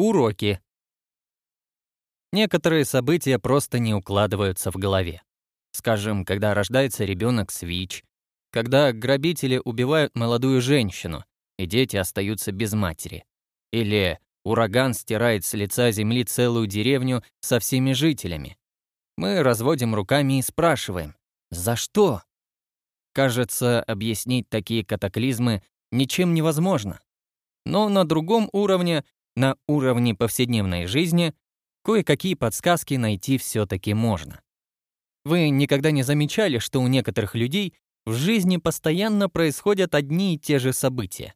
Уроки. Некоторые события просто не укладываются в голове. Скажем, когда рождается ребенок с ВИЧ, когда грабители убивают молодую женщину, и дети остаются без матери. Или ураган стирает с лица земли целую деревню со всеми жителями. Мы разводим руками и спрашиваем, за что? Кажется, объяснить такие катаклизмы ничем невозможно. Но на другом уровне, на уровне повседневной жизни, кое-какие подсказки найти все таки можно. Вы никогда не замечали, что у некоторых людей в жизни постоянно происходят одни и те же события?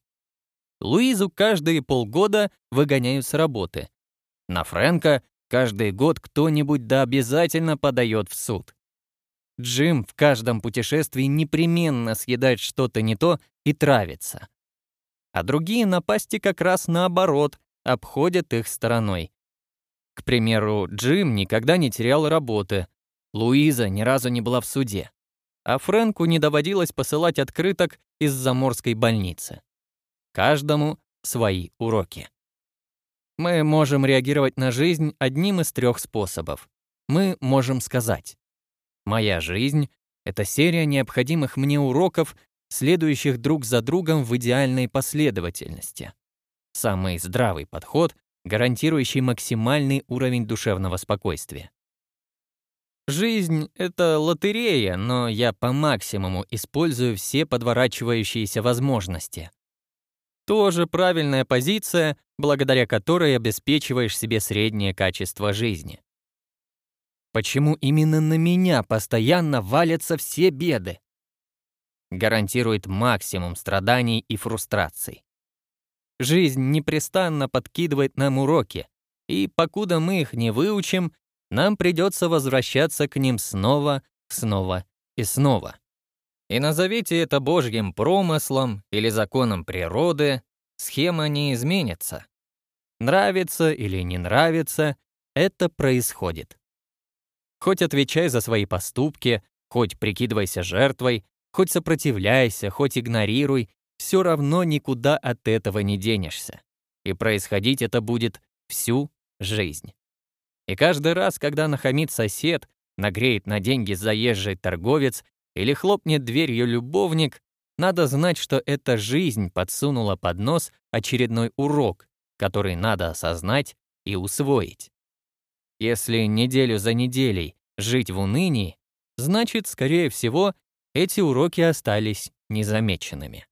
Луизу каждые полгода выгоняют с работы. На Фрэнка каждый год кто-нибудь да обязательно подает в суд. Джим в каждом путешествии непременно съедает что-то не то и травится. А другие напасти как раз наоборот, обходят их стороной. К примеру, Джим никогда не терял работы, Луиза ни разу не была в суде, а Фрэнку не доводилось посылать открыток из заморской больницы. Каждому свои уроки. Мы можем реагировать на жизнь одним из трех способов. Мы можем сказать «Моя жизнь — это серия необходимых мне уроков, следующих друг за другом в идеальной последовательности». Самый здравый подход, гарантирующий максимальный уровень душевного спокойствия. Жизнь — это лотерея, но я по максимуму использую все подворачивающиеся возможности. Тоже правильная позиция, благодаря которой обеспечиваешь себе среднее качество жизни. Почему именно на меня постоянно валятся все беды? Гарантирует максимум страданий и фрустраций. Жизнь непрестанно подкидывает нам уроки, и покуда мы их не выучим, нам придется возвращаться к ним снова, снова и снова. И назовите это божьим промыслом или законом природы, схема не изменится. Нравится или не нравится, это происходит. Хоть отвечай за свои поступки, хоть прикидывайся жертвой, хоть сопротивляйся, хоть игнорируй, все равно никуда от этого не денешься. И происходить это будет всю жизнь. И каждый раз, когда нахамит сосед, нагреет на деньги заезжий торговец или хлопнет дверью любовник, надо знать, что эта жизнь подсунула под нос очередной урок, который надо осознать и усвоить. Если неделю за неделей жить в унынии, значит, скорее всего, эти уроки остались незамеченными.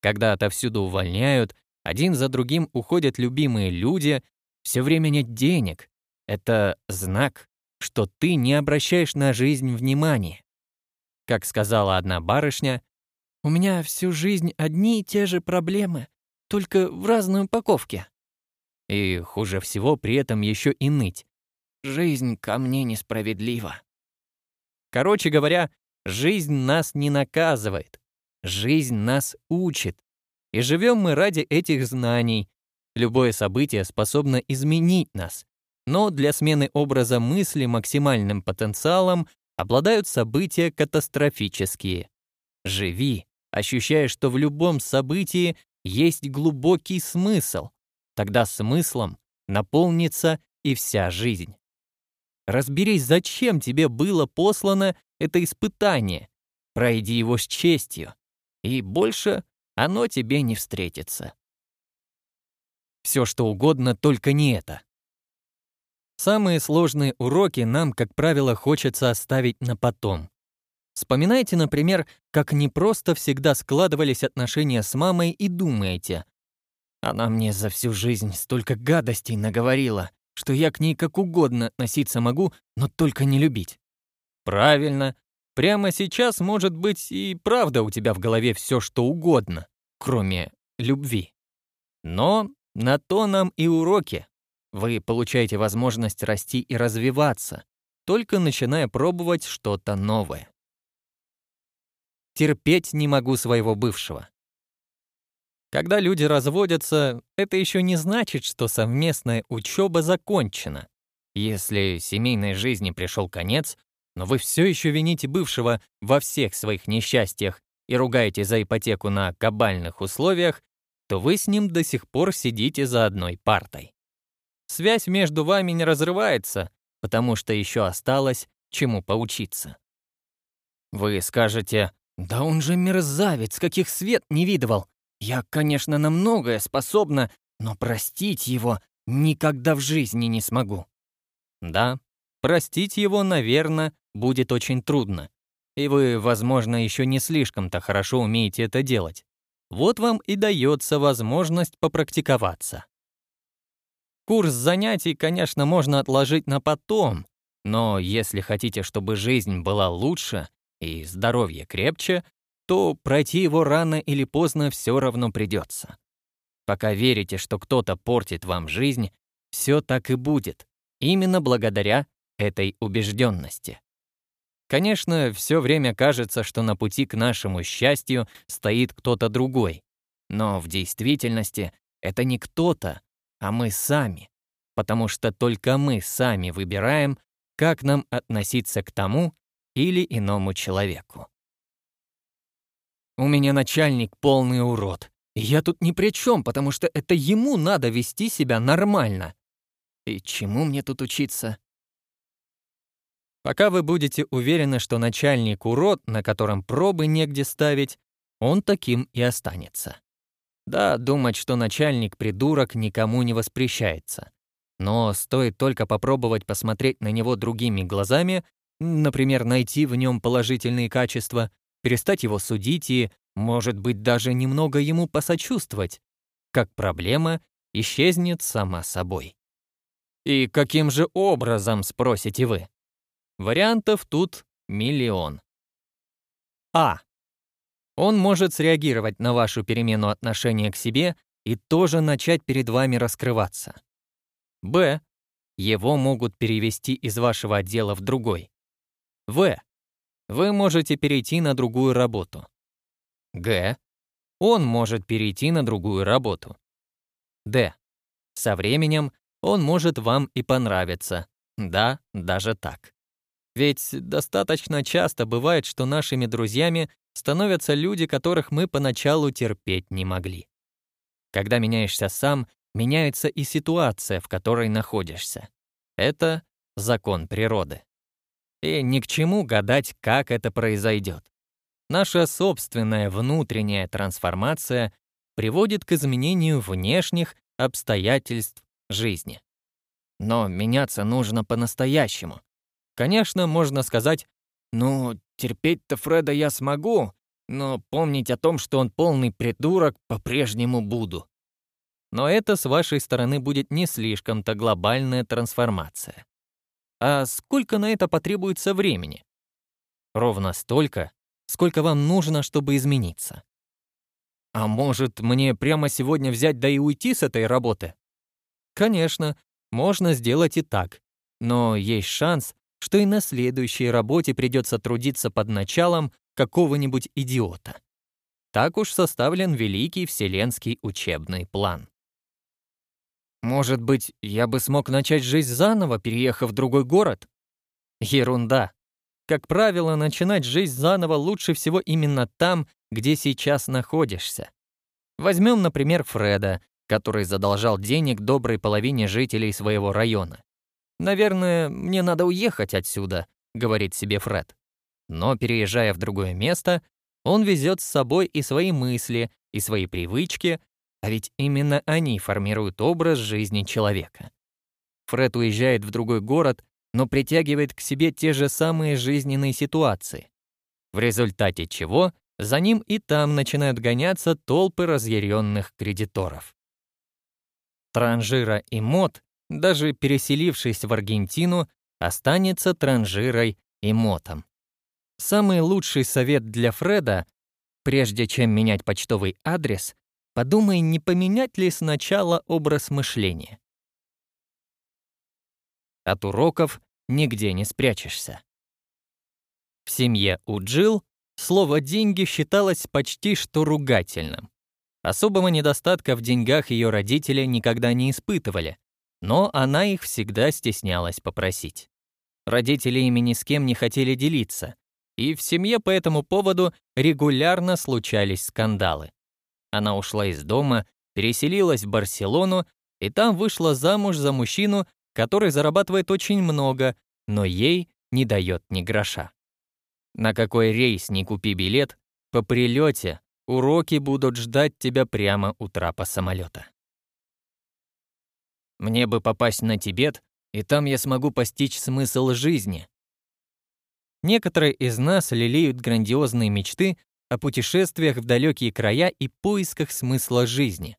Когда отовсюду увольняют, один за другим уходят любимые люди, все время нет денег, это знак, что ты не обращаешь на жизнь внимания. Как сказала одна барышня, «У меня всю жизнь одни и те же проблемы, только в разной упаковке». И хуже всего при этом еще и ныть. «Жизнь ко мне несправедлива». Короче говоря, жизнь нас не наказывает. Жизнь нас учит. И живем мы ради этих знаний. Любое событие способно изменить нас, но для смены образа мысли максимальным потенциалом обладают события катастрофические. Живи, ощущая, что в любом событии есть глубокий смысл. Тогда смыслом наполнится и вся жизнь. Разберись, зачем тебе было послано это испытание. Пройди его с честью, и больше оно тебе не встретится. Все что угодно, только не это. Самые сложные уроки нам, как правило, хочется оставить на потом. Вспоминайте, например, как непросто всегда складывались отношения с мамой и думаете, она мне за всю жизнь столько гадостей наговорила, что я к ней как угодно относиться могу, но только не любить. Правильно. Прямо сейчас, может быть, и правда у тебя в голове все что угодно, кроме любви. Но на то нам и уроки. Вы получаете возможность расти и развиваться, только начиная пробовать что-то новое. Терпеть не могу своего бывшего. Когда люди разводятся, это еще не значит, что совместная учеба закончена. Если семейной жизни пришел конец, но вы все еще вините бывшего во всех своих несчастьях и ругаете за ипотеку на кабальных условиях, то вы с ним до сих пор сидите за одной партой. связь между вами не разрывается, потому что еще осталось чему поучиться. Вы скажете, да он же мерзавец, каких свет не видывал. Я, конечно, на многое способна, но простить его никогда в жизни не смогу. Да, простить его, наверное, будет очень трудно. И вы, возможно, еще не слишком-то хорошо умеете это делать. Вот вам и дается возможность попрактиковаться. Курс занятий, конечно, можно отложить на потом, но если хотите, чтобы жизнь была лучше и здоровье крепче, то пройти его рано или поздно все равно придется. Пока верите, что кто-то портит вам жизнь, все так и будет, именно благодаря этой убежденности. Конечно, все время кажется, что на пути к нашему счастью стоит кто-то другой. Но в действительности это не кто-то, а мы сами. Потому что только мы сами выбираем, как нам относиться к тому или иному человеку. У меня начальник полный урод. Я тут ни при чем, потому что это ему надо вести себя нормально. И чему мне тут учиться? Пока вы будете уверены, что начальник урод, на котором пробы негде ставить, он таким и останется. Да, думать, что начальник придурок, никому не воспрещается. Но стоит только попробовать посмотреть на него другими глазами, например, найти в нем положительные качества, перестать его судить и, может быть, даже немного ему посочувствовать, как проблема исчезнет сама собой. И каким же образом, спросите вы? Вариантов тут миллион. А. Он может среагировать на вашу перемену отношения к себе и тоже начать перед вами раскрываться. Б. Его могут перевести из вашего отдела в другой. В. Вы можете перейти на другую работу. Г. Он может перейти на другую работу. Д. Со временем он может вам и понравиться. Да, даже так. Ведь достаточно часто бывает, что нашими друзьями становятся люди, которых мы поначалу терпеть не могли. Когда меняешься сам, меняется и ситуация, в которой находишься. Это закон природы. И ни к чему гадать, как это произойдет. Наша собственная внутренняя трансформация приводит к изменению внешних обстоятельств жизни. Но меняться нужно по-настоящему. Конечно, можно сказать, ну, терпеть-то Фреда я смогу, но помнить о том, что он полный придурок, по-прежнему буду. Но это с вашей стороны будет не слишком-то глобальная трансформация. А сколько на это потребуется времени? Ровно столько, сколько вам нужно, чтобы измениться. А может, мне прямо сегодня взять да и уйти с этой работы? Конечно, можно сделать и так, но есть шанс, что и на следующей работе придется трудиться под началом какого-нибудь идиота. Так уж составлен великий вселенский учебный план. Может быть, я бы смог начать жизнь заново, переехав в другой город? Ерунда. Как правило, начинать жизнь заново лучше всего именно там, где сейчас находишься. Возьмем, например, Фреда, который задолжал денег доброй половине жителей своего района. «Наверное, мне надо уехать отсюда», — говорит себе Фред. Но, переезжая в другое место, он везет с собой и свои мысли, и свои привычки, а ведь именно они формируют образ жизни человека. Фред уезжает в другой город, но притягивает к себе те же самые жизненные ситуации. В результате чего за ним и там начинают гоняться толпы разъяренных кредиторов. Транжира и Мот, даже переселившись в Аргентину, останется Транжирой и Мотом. Самый лучший совет для Фреда, прежде чем менять почтовый адрес, Подумай, не поменять ли сначала образ мышления. От уроков нигде не спрячешься. В семье у Джилл слово «деньги» считалось почти что ругательным. Особого недостатка в деньгах ее родители никогда не испытывали, но она их всегда стеснялась попросить. Родители ими ни с кем не хотели делиться, и в семье по этому поводу регулярно случались скандалы. Она ушла из дома, переселилась в Барселону и там вышла замуж за мужчину, который зарабатывает очень много, но ей не дает ни гроша. На какой рейс не купи билет, по прилете уроки будут ждать тебя прямо у трапа самолета. Мне бы попасть на Тибет, и там я смогу постичь смысл жизни. Некоторые из нас лелеют грандиозные мечты о путешествиях в далекие края и поисках смысла жизни.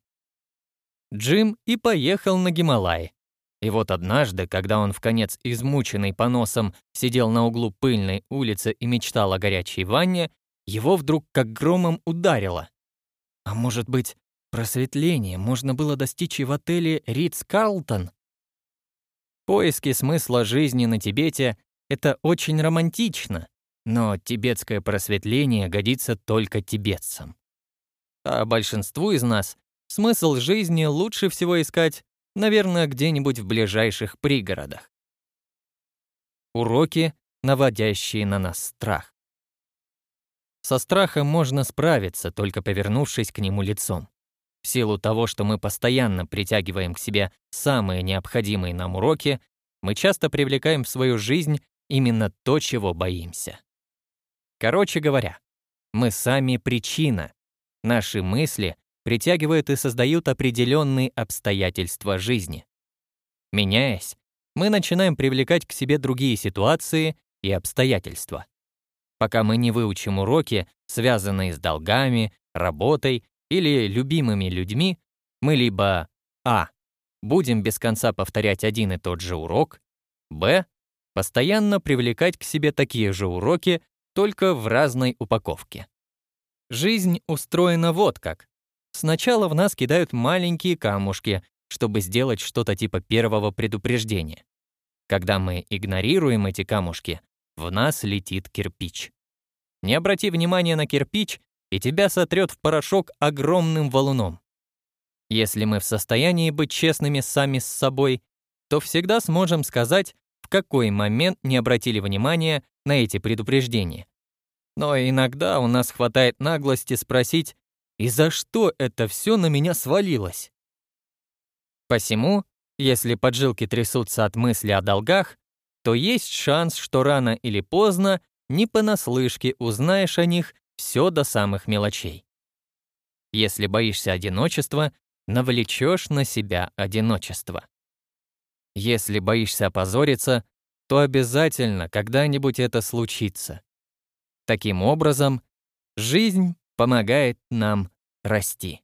Джим и поехал на Гималай. И вот однажды, когда он в конец измученный поносом сидел на углу пыльной улицы и мечтал о горячей ванне, его вдруг как громом ударило. А может быть, просветление можно было достичь и в отеле Ридс Карлтон? Поиски смысла жизни на Тибете — это очень романтично, но тибетское просветление годится только тибетцам. А большинству из нас смысл жизни лучше всего искать, наверное, где-нибудь в ближайших пригородах. Уроки, наводящие на нас страх. Со страхом можно справиться, только повернувшись к нему лицом. В силу того, что мы постоянно притягиваем к себе самые необходимые нам уроки, мы часто привлекаем в свою жизнь именно то, чего боимся. Короче говоря, мы сами причина. Наши мысли притягивают и создают определенные обстоятельства жизни. Меняясь, мы начинаем привлекать к себе другие ситуации и обстоятельства. Пока мы не выучим уроки, связанные с долгами, работой или любимыми людьми, мы либо а. будем без конца повторять один и тот же урок, б. постоянно привлекать к себе такие же уроки, только в разной упаковке. Жизнь устроена вот как. Сначала в нас кидают маленькие камушки, чтобы сделать что-то типа первого предупреждения. Когда мы игнорируем эти камушки, в нас летит кирпич. Не обрати внимания на кирпич, и тебя сотрет в порошок огромным валуном. Если мы в состоянии быть честными сами с собой, то всегда сможем сказать, в какой момент не обратили внимания на эти предупреждения. Но иногда у нас хватает наглости спросить, и за что это все на меня свалилось? Посему, если поджилки трясутся от мысли о долгах, то есть шанс, что рано или поздно не понаслышке узнаешь о них все до самых мелочей. Если боишься одиночества, навлечешь на себя одиночество. Если боишься опозориться, то обязательно когда-нибудь это случится. Таким образом, жизнь помогает нам расти.